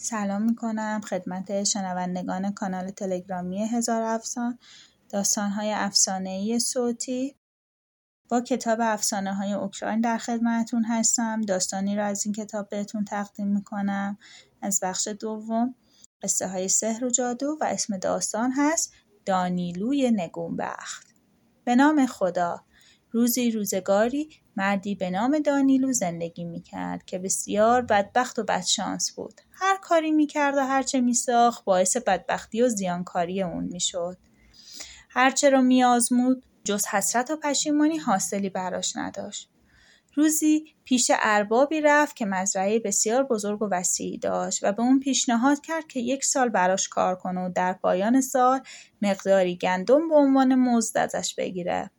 سلام می‌کنم خدمت شنوندگان کانال تلگرامی هزار افسان داستانهای افسانه‌ای صوتی. با کتاب افسانه های اوکراین در خدمتتون هستم. داستانی را از این کتاب بهتون تقدیم می‌کنم. از بخش دوم قصه های سحر و جادو و اسم داستان هست دانیلوی نگونبخت. به نام خدا. روزی روزگاری مردی به نام دانیلو زندگی می‌کرد که بسیار بدبخت و بدشانس بود. هر کاری می‌کرد و هرچه میساخت باعث بدبختی و زیانکاری اون می‌شد. هرچه را میآزمود جز حسرت و پشیمانی حاصلی براش نداشت. روزی پیش اربابی رفت که مزرعه بسیار بزرگ و وسیعی داشت و به اون پیشنهاد کرد که یک سال براش کار کنه و در پایان سال مقداری گندم به عنوان مزد ازش بگیره.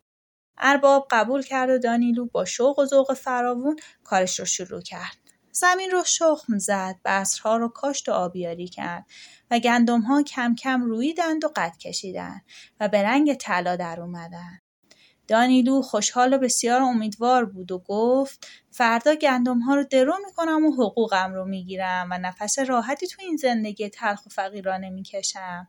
ارباب قبول کرد و دانیلو با شوق و ذوق فراوون کارش رو شروع کرد. زمین رو شخم زد، بذرها رو کاشت و آبیاری کرد و گندم ها کم کم رویدند و قد کشیدند و به رنگ طلا در اومدن. دانیلو خوشحال و بسیار امیدوار بود و گفت فردا گندم ها رو درو می‌کنم و حقوقم رو می‌گیرم و نفس راحتی تو این زندگی تلخ و فقیرانه می‌کشم.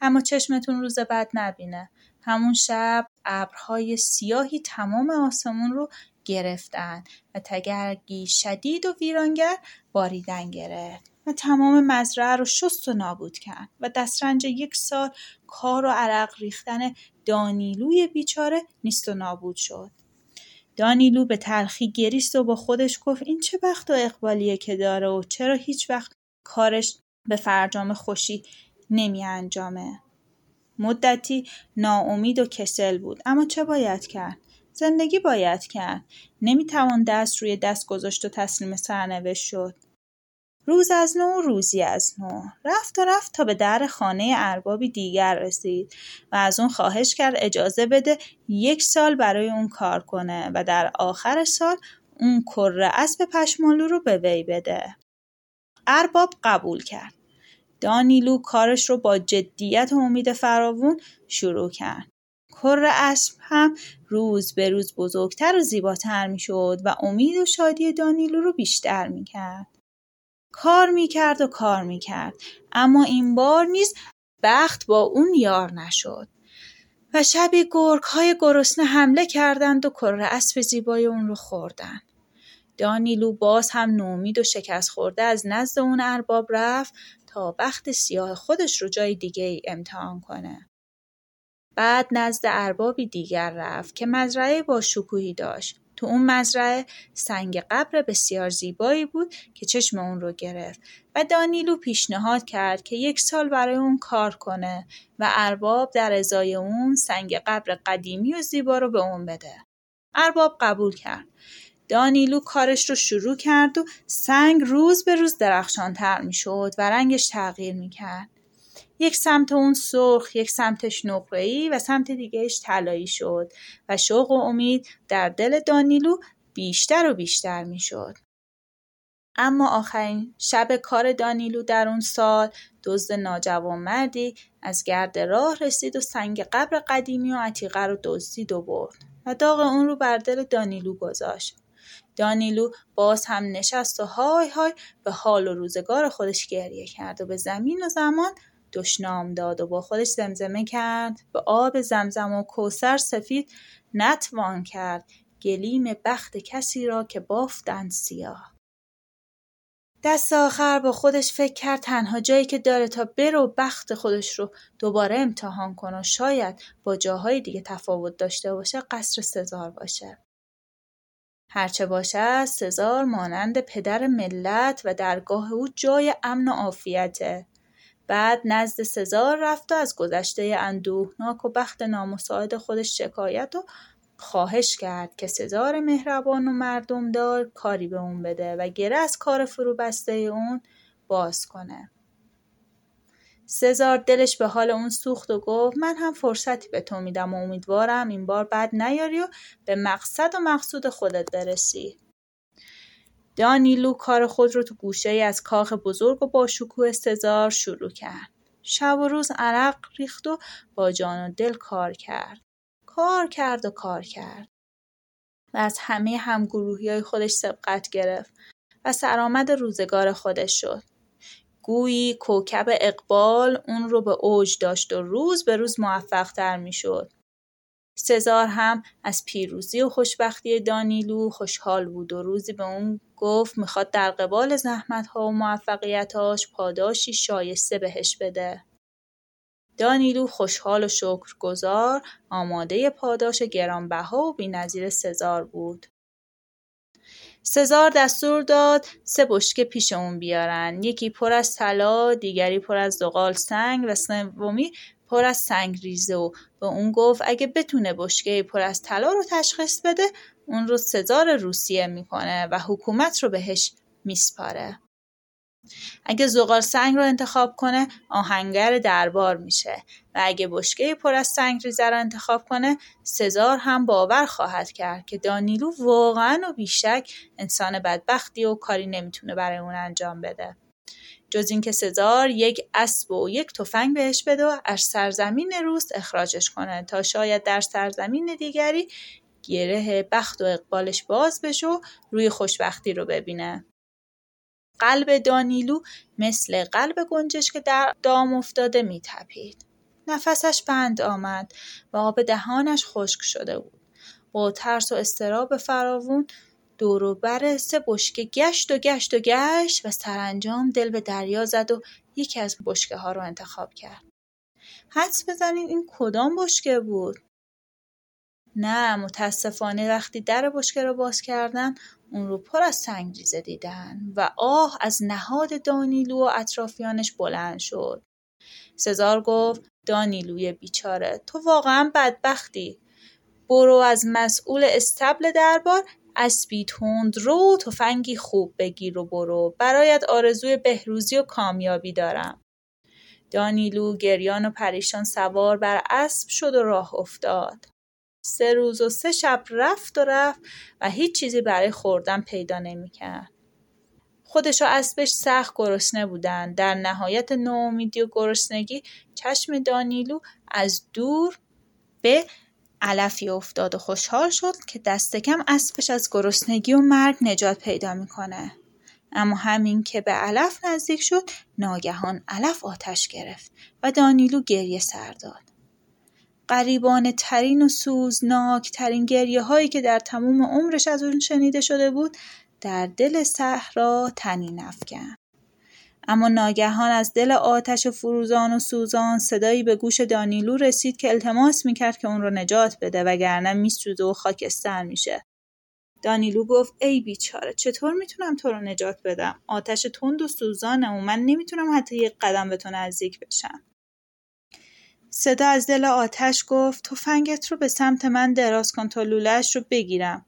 اما چشمتون روز بد نبینه. همون شب ابرهای سیاهی تمام آسمون رو گرفتن و تگرگی شدید و ویرانگر باریدن گرفت و تمام مزرعه رو شست و نابود کرد و دسترنج یک سال کار و عرق ریختن دانیلوی بیچاره نیست و نابود شد دانیلو به تلخی گریست و با خودش گفت این چه بخت و اقبالیه که داره و چرا هیچ وقت کارش به فرجام خوشی نمی انجامه. مدتی ناامید و کسل بود. اما چه باید کرد؟ زندگی باید کرد. نمی‌توان دست روی دست گذاشت و تسلیم سرنوشت شد. روز از نو روزی از نو. رفت و رفت تا به در خانه اربابی دیگر رسید و از اون خواهش کرد اجازه بده یک سال برای اون کار کنه و در آخر سال اون کره اسب پشمالو رو به وی بده. ارباب قبول کرد. دانیلو کارش رو با جدیت و امید فراوون شروع کرد. کره اسب هم روز به روز بزرگتر و زیباتر می‌شد و امید و شادی دانیلو رو بیشتر می‌کرد. کار می‌کرد و کار می‌کرد اما این بار نیز بخت با اون یار نشد. و شبی گرگ های گرسنه حمله کردند و کره اسب زیبای اون رو خوردن دانیلو باز هم نومید و شکست خورده از نزد اون ارباب رفت تا بخت سیاه خودش رو جای دیگه ای امتحان کنه. بعد نزد اربابی دیگر رفت که مزرعه با شکوهی داشت. تو اون مزرعه سنگ قبر بسیار زیبایی بود که چشم اون رو گرفت و دانیلو پیشنهاد کرد که یک سال برای اون کار کنه و ارباب در ازای اون سنگ قبر قدیمی و زیبا رو به اون بده. ارباب قبول کرد. دانیلو کارش رو شروع کرد و سنگ روز به روز درخشانتر می شد و رنگش تغییر می کرد. یک سمت اون سرخ، یک سمتش نقره‌ای و سمت دیگهش طلایی شد و شوق و امید در دل دانیلو بیشتر و بیشتر می شد. اما آخرین شب کار دانیلو در اون سال دزد ناجوان مردی از گرد راه رسید و سنگ قبر قدیمی و عتیقه رو دزدید و برد و داغ اون رو بر دل دانیلو گذاشت. دانیلو باز هم نشست و های های به حال و روزگار خودش گریه کرد و به زمین و زمان دشنام داد و با خودش زمزمه کرد. به آب زمزم و کوسر سفید نتوان کرد. گلیم بخت کسی را که بافتند سیاه. دست آخر با خودش فکر کرد تنها جایی که داره تا برو بخت خودش رو دوباره امتحان کنه و شاید با جاهای دیگه تفاوت داشته باشه قصر سزار باشه. هرچه باشد سزار مانند پدر ملت و درگاه او جای امن و عافیته بعد نزد سزار رفت و از گذشته اندوهناک و بخت نامساعد خودش شکایت و خواهش کرد که سزار مهربان و مردم دار کاری به اون بده و گره از کار فرو بسته اون باز کنه. سزار دلش به حال اون سوخت و گفت من هم فرصتی به تو میدم و امیدوارم این بار بد نیاری و به مقصد و مقصود خودت برسی. دانیلو کار خود رو تو گوشه ای از کاخ بزرگ و با شکوه سزار شروع کرد. شب و روز عرق ریخت و با جان و دل کار کرد. کار کرد و کار کرد. و از همه همگروهی های خودش سبقت گرفت و سرآمد روزگار خودش شد. گویی کوکب اقبال اون رو به اوج داشت و روز به روز می شد. سزار هم از پیروزی و خوشبختی دانیلو خوشحال بود و روزی به اون گفت می‌خواد در قبال زحمت ها و موفقیتاش پاداشی شایسته بهش بده. دانیلو خوشحال و شکرگزار آماده پاداش گرانبها و بینظیر سزار بود. سزار دستور داد سه بشکه پیش اون بیارن. یکی پر از طلا دیگری پر از زغال سنگ و سومی پر از سنگ ریزه و به اون گفت اگه بتونه بشکه پر از طلا رو تشخیص بده اون رو سزار روسیه می‌کنه و حکومت رو بهش میسپاره. اگه زغال سنگ رو انتخاب کنه آهنگر دربار میشه. و اگه بشکه پر از سنگ ریزه رو انتخاب کنه سزار هم باور خواهد کرد که دانیلو واقعا و بیشک انسان بدبختی و کاری نمی‌تونه برای اون انجام بده. جز اینکه سزار یک اسب و یک تفنگ بهش بده و از سرزمین روست اخراجش کنه تا شاید در سرزمین دیگری گره بخت و اقبالش باز بشه و روی خوشبختی رو ببینه. قلب دانیلو مثل قلب گنجش که در دام افتاده میتپید. نفسش بند آمد و آب دهانش خشک شده بود. با ترس و استراب فراوون دوروبر سه بشکه گشت و گشت و گشت و سرانجام دل به دریا زد و یکی از بشکه ها رو انتخاب کرد. حدس بزنید این کدام بشکه بود؟ نه متاسفانه وقتی در بشکه رو باز کردن اون رو پر از سنگریزه دیدن و آه از نهاد دانیلو و اطرافیانش بلند شد. سزار گفت دانیلوی بیچاره تو واقعا بدبختی. برو از مسئول استبل دربار اسبی تند رو تفنگی خوب بگیر و برو برایت آرزوی بهروزی و کامیابی دارم. دانیلو گریان و پریشان سوار بر اسب شد و راه افتاد. سه روز و سه شب رفت و رفت و هیچ چیزی برای خوردن پیدا نمی‌کرد. خودش و اسبش سخت گرسنه بودند. در نهایت نومیدی و گرسنگی چشم دانیلو از دور به علفی افتاد و خوشحال شد که دست کم اسبش از گرسنگی و مرگ نجات پیدا می‌کنه. اما همین که به علف نزدیک شد ناگهان علف آتش گرفت و دانیلو گریه سر داد. قریبانه ترین و سوزناک ترین گریه هایی که در تمام عمرش از اون شنیده شده بود در دل صحرا تنی افکند. اما ناگهان از دل آتش فروزان و سوزان صدایی به گوش دانیلو رسید که التماس می‌کرد که اون رو نجات بده وگرنه میسوزه و خاکستر میشه. دانیلو گفت ای بیچاره چطور می‌تونم تو رو نجات بدم؟ آتش تند و سوزانه و من نمی‌تونم حتی یک قدم به تو نزدیک بشم. صدا از دل آتش گفت تفنگت رو به سمت من دراز کن تا لولهش رو بگیرم.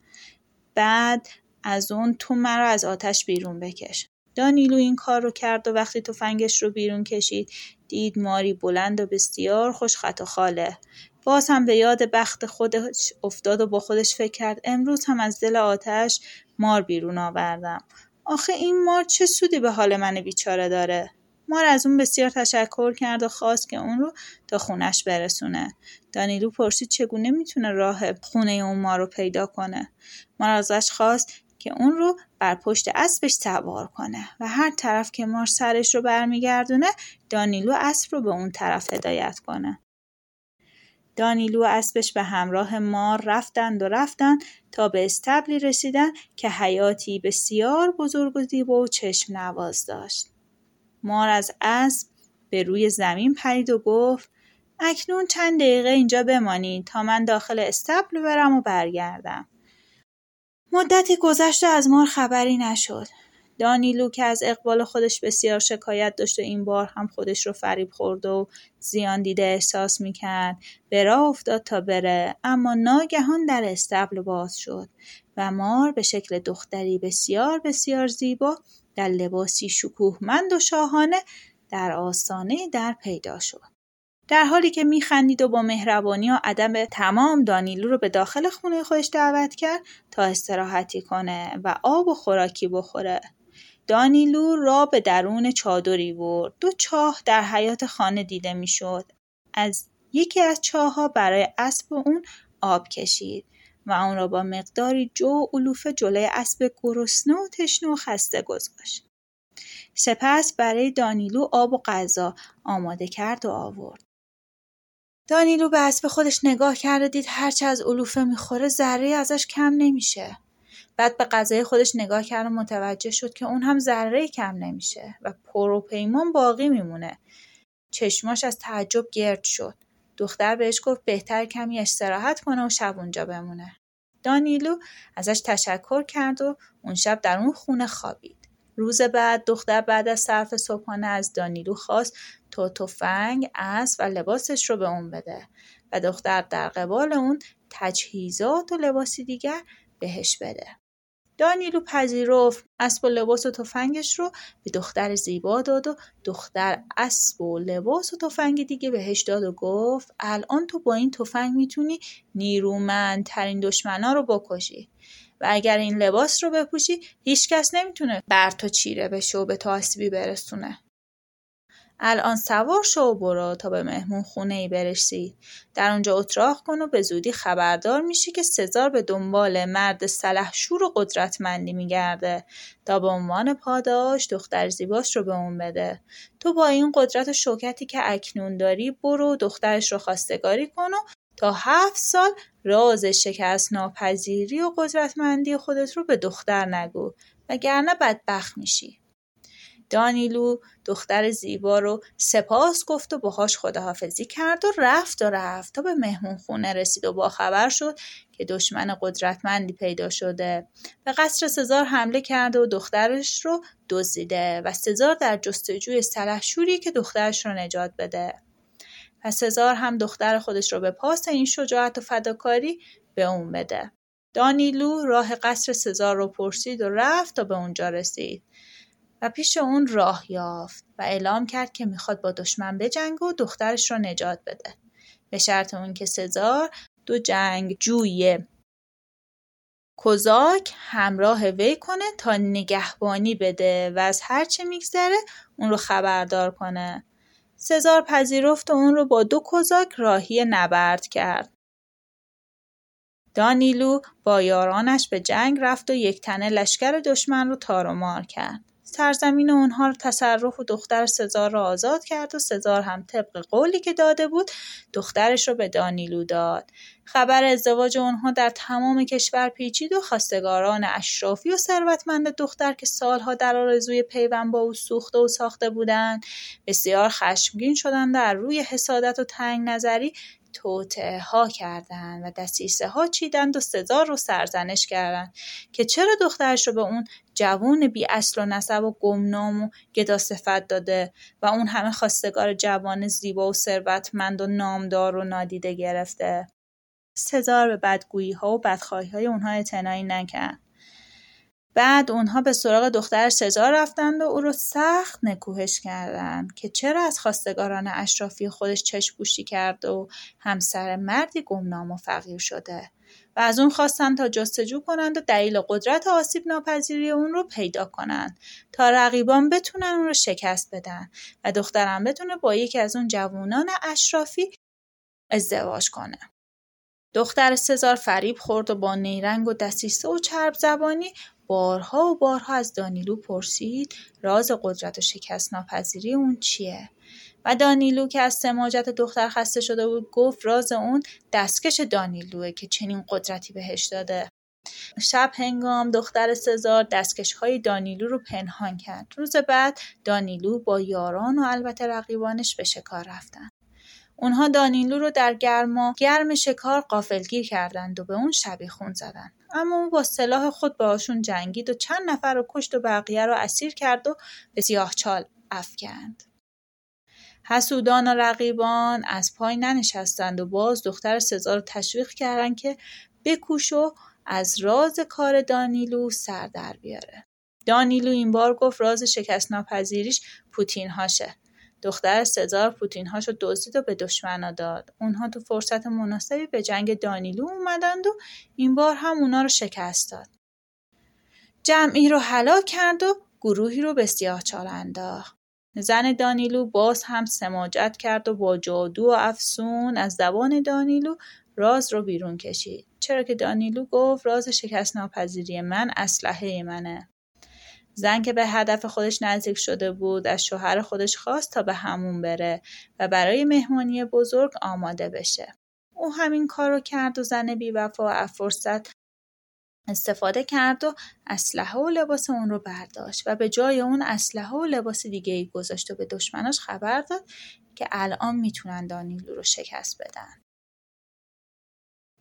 بعد از اون تو مرا از آتش بیرون بکش. دانیلو این کار رو کرد و وقتی تفنگش رو بیرون کشید دید ماری بلند و بسیار خوش خط و خاله. باز هم به یاد بخت خودش افتاد و با خودش فکر کرد امروز هم از دل آتش مار بیرون آوردم. آخه این مار چه سودی به حال من بیچاره داره؟ مار از اون بسیار تشکر کرد و خواست که اون رو تا خونش برسونه. دانیلو پرسید چگونه می‌تونه راه خونه اون مار رو پیدا کنه. مار ازش خواست که اون رو بر پشت اسبش سوار کنه و هر طرف که مار سرش رو برمیگردونه دانیلو اسب رو به اون طرف هدایت کنه. دانیلو اسبش به همراه مار رفتند و رفتند تا به استبلی رسیدن که حیاتی بسیار بزرگ و زیبا و چشم نواز داشت. مار از اسب به روی زمین پرید و گفت اکنون چند دقیقه اینجا بمانید تا من داخل استبل برم و برگردم. مدتی گذشته از مار خبری نشد. دانیلو که از اقبال خودش بسیار شکایت داشت و این بار هم خودش رو فریب خورد و زیان دیده احساس می‌کرد به راه افتاد تا بره اما ناگهان در استبل باز شد و مار به شکل دختری بسیار بسیار زیبا در لباسی شکوهمند و شاهانه در آستانه در پیدا شد. در حالی که میخندید و با مهربانی و ادب تمام دانیلو رو به داخل خونه خودش دعوت کرد تا استراحتی کنه و آب و خوراکی بخوره. دانیلو را به درون چادری برد. دو چاه در حیات خانه دیده می‌شد. از یکی از چاهها برای اسب اون آب کشید و آن را با مقداری جو و علوفه جلوی اسب گرسنه و تشنه و خسته گذاشت. سپس برای دانیلو آب و غذا آماده کرد و آورد. دانیلو به اسب خودش نگاه کرد و دید هرچه از علوفه می‌خوره ذره ازش کم نمیشه. بعد به غذای خودش نگاه کرد و متوجه شد که اون هم ذره کم نمیشه و پر و پیمان باقی میمونه. چشماش از تعجب گرد شد. دختر بهش گفت بهتر کمی استراحت کنه و شب اونجا بمونه. دانیلو ازش تشکر کرد و اون شب در اون خونه خوابید. روز بعد دختر بعد از صرف صبحانه از دانیلو خواست تا تفنگ، اسب و لباسش رو به اون بده و دختر در قبال اون تجهیزات و لباسی دیگر بهش بده. دانیلو پذیرفت. اسب و لباس و تفنگش رو به دختر زیبا داد و دختر اسب و لباس و تفنگ دیگه بهش داد و گفت الان تو با این تفنگ می‌تونی نیرومندترین دشمنا رو بکشی و اگر این لباس رو بپوشی هیچکس نمی‌تونه بر تو چیره بشه و به تو آسیبی برسونه. الان سوار شو و برو تا به مهمون خونه ای برسی در اونجا اتراق کن و به زودی خبردار میشی که سزار به دنبال مرد سلحشور و قدرتمندی میگرده. تا به عنوان پاداش دختر زیباش رو به اون بده. تو با این قدرت و شوکتی که اکنون داری برو دخترش رو خواستگاری کن و تا هفت سال راز شکست ناپذیری و قدرتمندی خودت رو به دختر نگو وگرنه بدبخت میشی. دانیلو دختر زیبا رو سپاس گفت و باهاش خداحافظی کرد و رفت و رفت تا به مهمون خونه رسید و باخبر شد که دشمن قدرتمندی پیدا شده. به قصر سزار حمله کرده و دخترش رو دزدیده و سزار در جستجوی سلحشوری که دخترش رو نجات بده. و سزار هم دختر خودش رو به پاس این شجاعت و فداکاری به اون بده. دانیلو راه قصر سزار رو پرسید و رفت تا به اونجا رسید. و پیش اون راه یافت و اعلام کرد که می‌خواد با دشمن بجنگه و دخترش رو نجات بده. به شرط اون که سزار دو جنگ جوی کوزاک همراه وی کنه تا نگهبانی بده و از هرچه میگذره اون رو خبردار کنه. سزار پذیرفت و اون رو با دو کوزاک راهی نبرد کرد. دانیلو با یارانش به جنگ رفت و یک تنه لشکر دشمن رو تار و مار کرد. سرزمین اونها رو تصرف و دختر سزار را آزاد کرد و سزار هم طبق قولی که داده بود دخترش رو به دانیلو داد. خبر ازدواج اونها در تمام کشور پیچید و خواستگاران اشرافی و ثروتمند دختر که سالها در آرزوی پیوند با او سوخته و ساخته بودند بسیار خشمگین شدند در روی حسادت و تنگ نظری توطعه ها کردند و دستیسه ها چیدند و سزار رو سرزنش کردند که چرا دخترش رو به اون جوون بی اصل و نسب و گمنام و گدا صفت داده و اون همه خواستگار جوان زیبا و ثروتمند و نامدار و نادیده گرفته؟ سزار به بدگویی ها و بدخواهی های اونها اعتنایی نکرد. بعد اونها به سراغ دختر سزار رفتند و او رو سخت نکوهش کردند که چرا از خواستگاران اشرافی خودش چشم پوشی کرد و همسر مردی گمنام و فقیر شده و از اون خواستند تا جستجو کنند و دلیل قدرت آسیب ناپذیری اون رو پیدا کنند تا رقیبان بتونن اون رو شکست بدن و دخترم بتونه با یکی از اون جوانان اشرافی ازدواج کنه. دختر سزار فریب خورد و با نیرنگ و دستیسه و چرب زبانی بارها و بارها از دانیلو پرسید راز قدرت و شکست ناپذیری اون چیه؟ و دانیلو که از سماجت دختر خسته شده بود گفت راز اون دستکش دانیلوه که چنین قدرتی بهش داده. شب هنگام دختر سزار دستکش های دانیلو رو پنهان کرد. روز بعد دانیلو با یاران و البته رقیبانش به شکار رفتن. اونها دانیلو رو در گرما گرم شکار قافلگیر کردند و به اون خون زدند. اما اون با سلاح خود باشون جنگید و چند نفر رو کشت و بقیه رو اسیر کرد و به چال افکند. حسودان و رقیبان از پای ننشستند و باز دختر سزار رو تشویق کردند که بکوش و از راز کار دانیلو سر در بیاره. دانیلو این بار گفت راز شکست ناپذیریش پوتین هاشه. دختر سزار پوتین هاشو دزدید و به دشمنا داد. اونها تو فرصت مناسبی به جنگ دانیلو اومدند و این بار هم اونا رو شکست داد. جمعی رو هلاک کرد و گروهی رو به سیاه چال انداخت. زن دانیلو باز هم سماجت کرد و با جادو و افسون از زبان دانیلو راز رو بیرون کشید. چرا که دانیلو گفت راز شکست ناپذیری من اسلحه منه. زن که به هدف خودش نزدیک شده بود از شوهر خودش خواست تا به همون بره و برای مهمانی بزرگ آماده بشه. او همین کار رو کرد و زن بیوفا و فرصت استفاده کرد و اسلحه و لباس اون رو برداشت و به جای اون اسلحه و لباس دیگه ای گذاشت و به دشمناش خبر داد که الان می‌تونن دانیلو رو شکست بدن.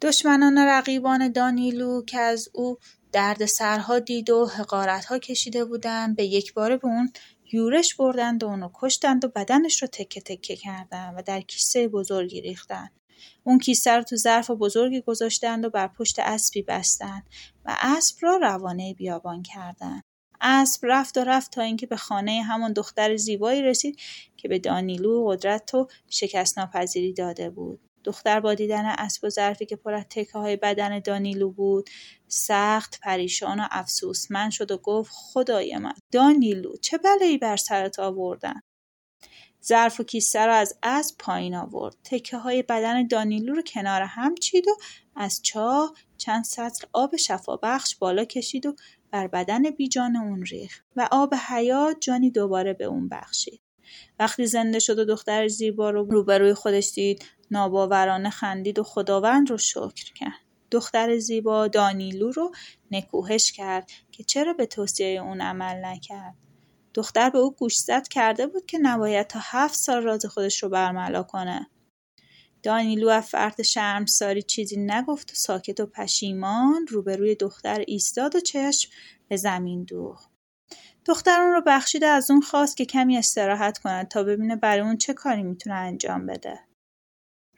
دشمنان رقیبان دانیلو که از او درد سرها دید و حقارتها کشیده بودند به یک باره به اون یورش بردند و اونو کشتند و بدنش رو تکه تکه کردند و در کیسه بزرگی ریختند. اون کیسه رو تو ظرف بزرگی گذاشتند و بر پشت اسبی بستند و اسب را روانه بیابان کردند. اسب رفت و رفت تا اینکه به خانه همان دختر زیبایی رسید که به دانیلو قدرت و شکست ناپذیری داده بود. دختر با دیدن اسب و ظرفی که پر از تکه های بدن دانیلو بود سخت پریشان و افسوسمند شد و گفت خدای من دانیلو چه بلایی بر سرت آوردن؟ ظرف و کیسه را از اسب پایین آورد. تکه های بدن دانیلو رو کنار هم چید و از چاه چند سطل آب شفابخش بالا کشید و بر بدن بیجان اون ریخت و آب حیات جانی دوباره به اون بخشید. وقتی زنده شد و دختر زیبا رو روبروی خودش دید ناباورانه خندید و خداوند رو شکر کرد. دختر زیبا دانیلو رو نکوهش کرد که چرا به توصیه اون عمل نکرد. دختر به او گوشزد کرده بود که نباید تا هفت سال راز خودش رو برملا کنه. دانیلو از فرد شرمساری چیزی نگفت و ساکت و پشیمان روبروی دختر ایستاد و چشم به زمین دوخت. دختر اون رو بخشیده از اون خواست که کمی استراحت کند تا ببینه برای اون چه کاری می‌تونه انجام بده.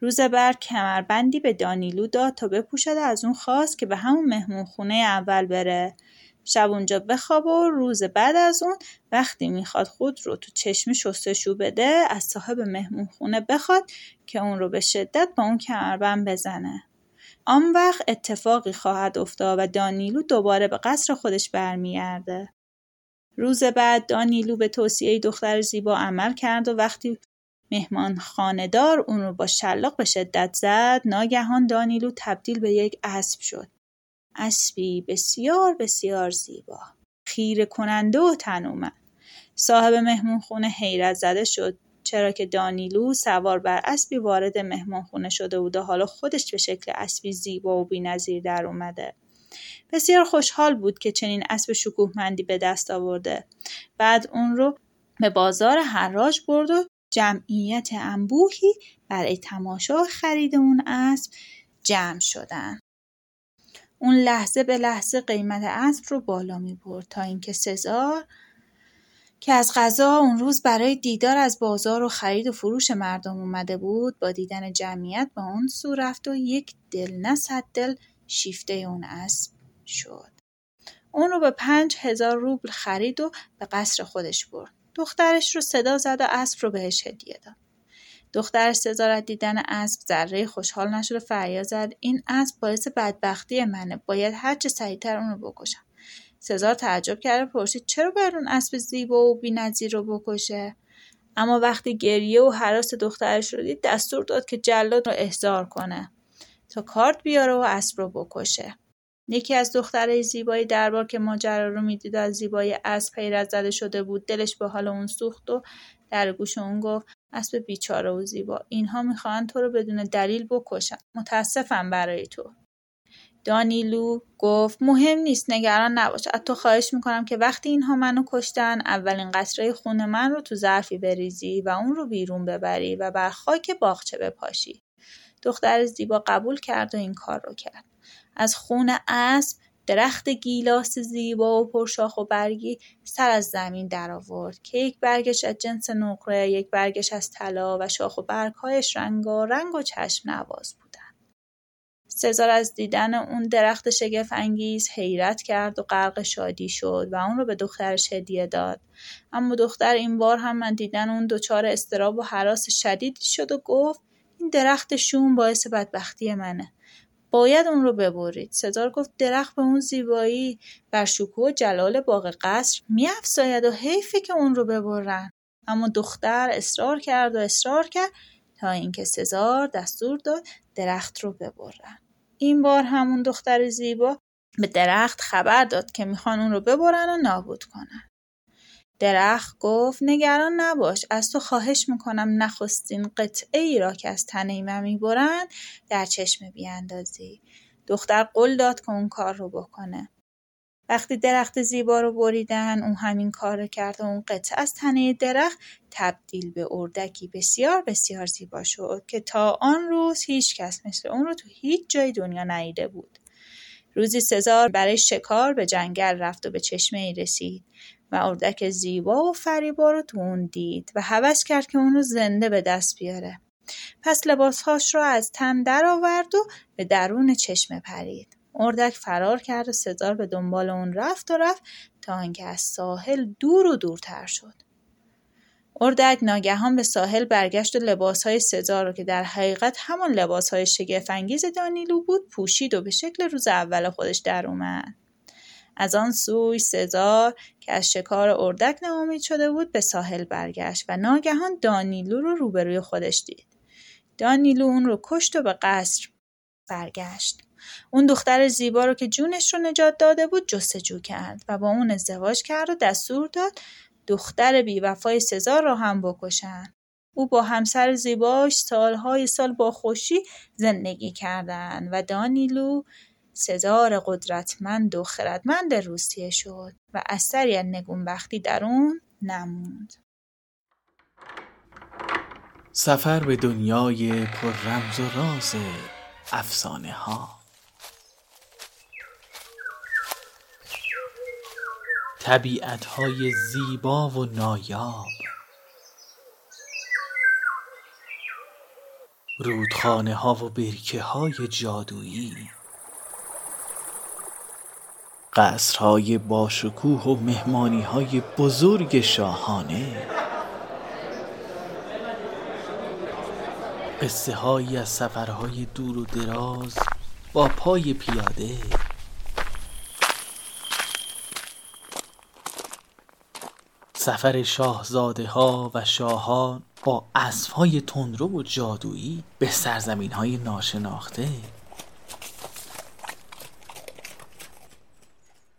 روز بعد کمربندی به دانیلو داد تا بپوشد از اون خواست که به همون مهمون خونه اول بره. شب اونجا بخواب و روز بعد از اون وقتی می‌خواد خود رو تو چشمی شستشو بده از صاحب مهمون خونه بخواد که اون رو به شدت با اون کمربند بزنه. آن وقت اتفاقی خواهد افتاد و دانیلو دوباره به قصر خودش برمیگرده. روز بعد دانیلو به توصیه دختر زیبا عمل کرد و وقتی مهمان خاندار اون رو با شلاق به شدت زد ناگهان دانیلو تبدیل به یک اسب شد. اسبی بسیار بسیار زیبا. خیره کننده و تنومند صاحب مهمونخونه حیرت زده شد. چرا که دانیلو سوار بر اسبی وارد مهمانخونه شده بود و حالا خودش به شکل اسبی زیبا و بینظیر در اومده. بسیار خوشحال بود که چنین اسب شکوهمندی به دست آورده. بعد اون رو به بازار حراج برد و جمعیت انبوهی برای تماشا خرید اون اسب جمع شدن. اون لحظه به لحظه قیمت اسب رو بالا می برد تا اینکه سزار که از غذا اون روز برای دیدار از بازار و خرید و فروش مردم اومده بود با دیدن جمعیت با اون سو رفت و یک دل نه صد دل شیفته اون اسب شد. اون رو به پنج هزار روبل خرید و به قصر خودش برد. دخترش رو صدا زد و اسب رو بهش هدیه داد. دختر سزارت دیدن اسب ذره خوشحال نشد و فریاد زد. این اسب باعث بدبختی منه. باید هرچه سریعتر اون رو بکشم. سزار تعجب کرد و پرسید چرا باید اون اسب زیبا و بینظیر رو بکشه؟ اما وقتی گریه و حراس دخترش رو دید دستور داد که جلاد رو احضار کنه تا کارت بیاره و اسب رو بکشه. یکی از دخترای زیبای دربار که ماجرا رو می‌دید از زیبای اسب حیرت زده شده بود دلش به حال اون سوخت و در گوش اون گفت اسب بیچاره و زیبا اینها می‌خواهند تو رو بدون دلیل بکشن. متاسفم برای تو. دانیلو گفت مهم نیست نگران نباش. از تو خواهش می‌کنم که وقتی اینها منو کشتن اولین قطره خون من رو تو ظرفی بریزی و اون رو بیرون ببری و بر خاک باغچه بپاشی. دختر زیبا قبول کرد و این کار رو کرد. از خون اسب درخت گیلاس زیبا و پرشاخ و برگی سر از زمین درآورد که یک برگش از جنس نقره یک برگش از طلا و شاخ و برگهایش رنگارنگ و چشم نواز بودند. سزار از دیدن اون درخت شگفت انگیز حیرت کرد و غرق شادی شد و اون رو به دخترش هدیه داد. اما دختر این بار هم من دیدن اون دچار استراب و حراس شدیدی شد و گفت این درخت شوم باعث بدبختی منه. باید اون رو ببرید. سزار گفت درخت به اون زیبایی بر شکوه و جلال باغ قصر میافزاید و حیفی که اون رو ببرن. اما دختر اصرار کرد و اصرار کرد تا اینکه سزار دستور داد درخت رو ببرن. این بار همون دختر زیبا به درخت خبر داد که می‌خوان اون رو ببرن و نابود کنن. درخت گفت نگران نباش از تو خواهش می‌کنم نخستین قطعه ای را که از تنه من می‌برند در چشم بیاندازی. دختر قول داد که اون کار رو بکنه. وقتی درخت زیبا رو بریدن اون همین کار رو کرد و اون قطعه از تنه درخت تبدیل به اردکی بسیار بسیار زیبا شد که تا آن روز هیچ کس مثل اون رو تو هیچ جای دنیا ندیده بود. روزی سزار برای شکار به جنگل رفت و به چشمه ای رسید. و اردک زیبا و فریبا رو تو اون دید و هوس کرد که اون رو زنده به دست بیاره. پس لباسهاش رو از تن در آورد و به درون چشمه پرید. اردک فرار کرد و سزار به دنبال اون رفت و رفت تا اینکه از ساحل دور و دورتر شد. اردک ناگهان به ساحل برگشت و لباسهای سزار رو که در حقیقت همان لباسهای شگفانگیز دانیلو بود پوشید و به شکل روز اول خودش در اومد. از آن سوی سزار که از شکار اردک ناامید شده بود به ساحل برگشت و ناگهان دانیلو رو روبروی خودش دید. دانیلو اون رو کشت و به قصر برگشت. اون دختر زیبا رو که جونش رو نجات داده بود جستجو کرد و با اون ازدواج کرد و دستور داد دختر بیوفای سزار را هم بکشن. او با همسر زیباش سالهای سال با خوشی زندگی کردند و دانیلو سزار قدرتمند و خردمند روسیه شد و اثری از نگونبختی در اون نموند. سفر به دنیای پر رمز و راز افسانه ها. طبیعت های زیبا و نایاب. رودخانه ها و برکه های جادویی. قصرهای باشکوه و مهمانی های بزرگ شاهانه. قصه هایی از سفرهای دور و دراز با پای پیاده. سفر شاهزاده ها و شاهان با اسب های تندرو و جادویی به سرزمین های ناشناخته.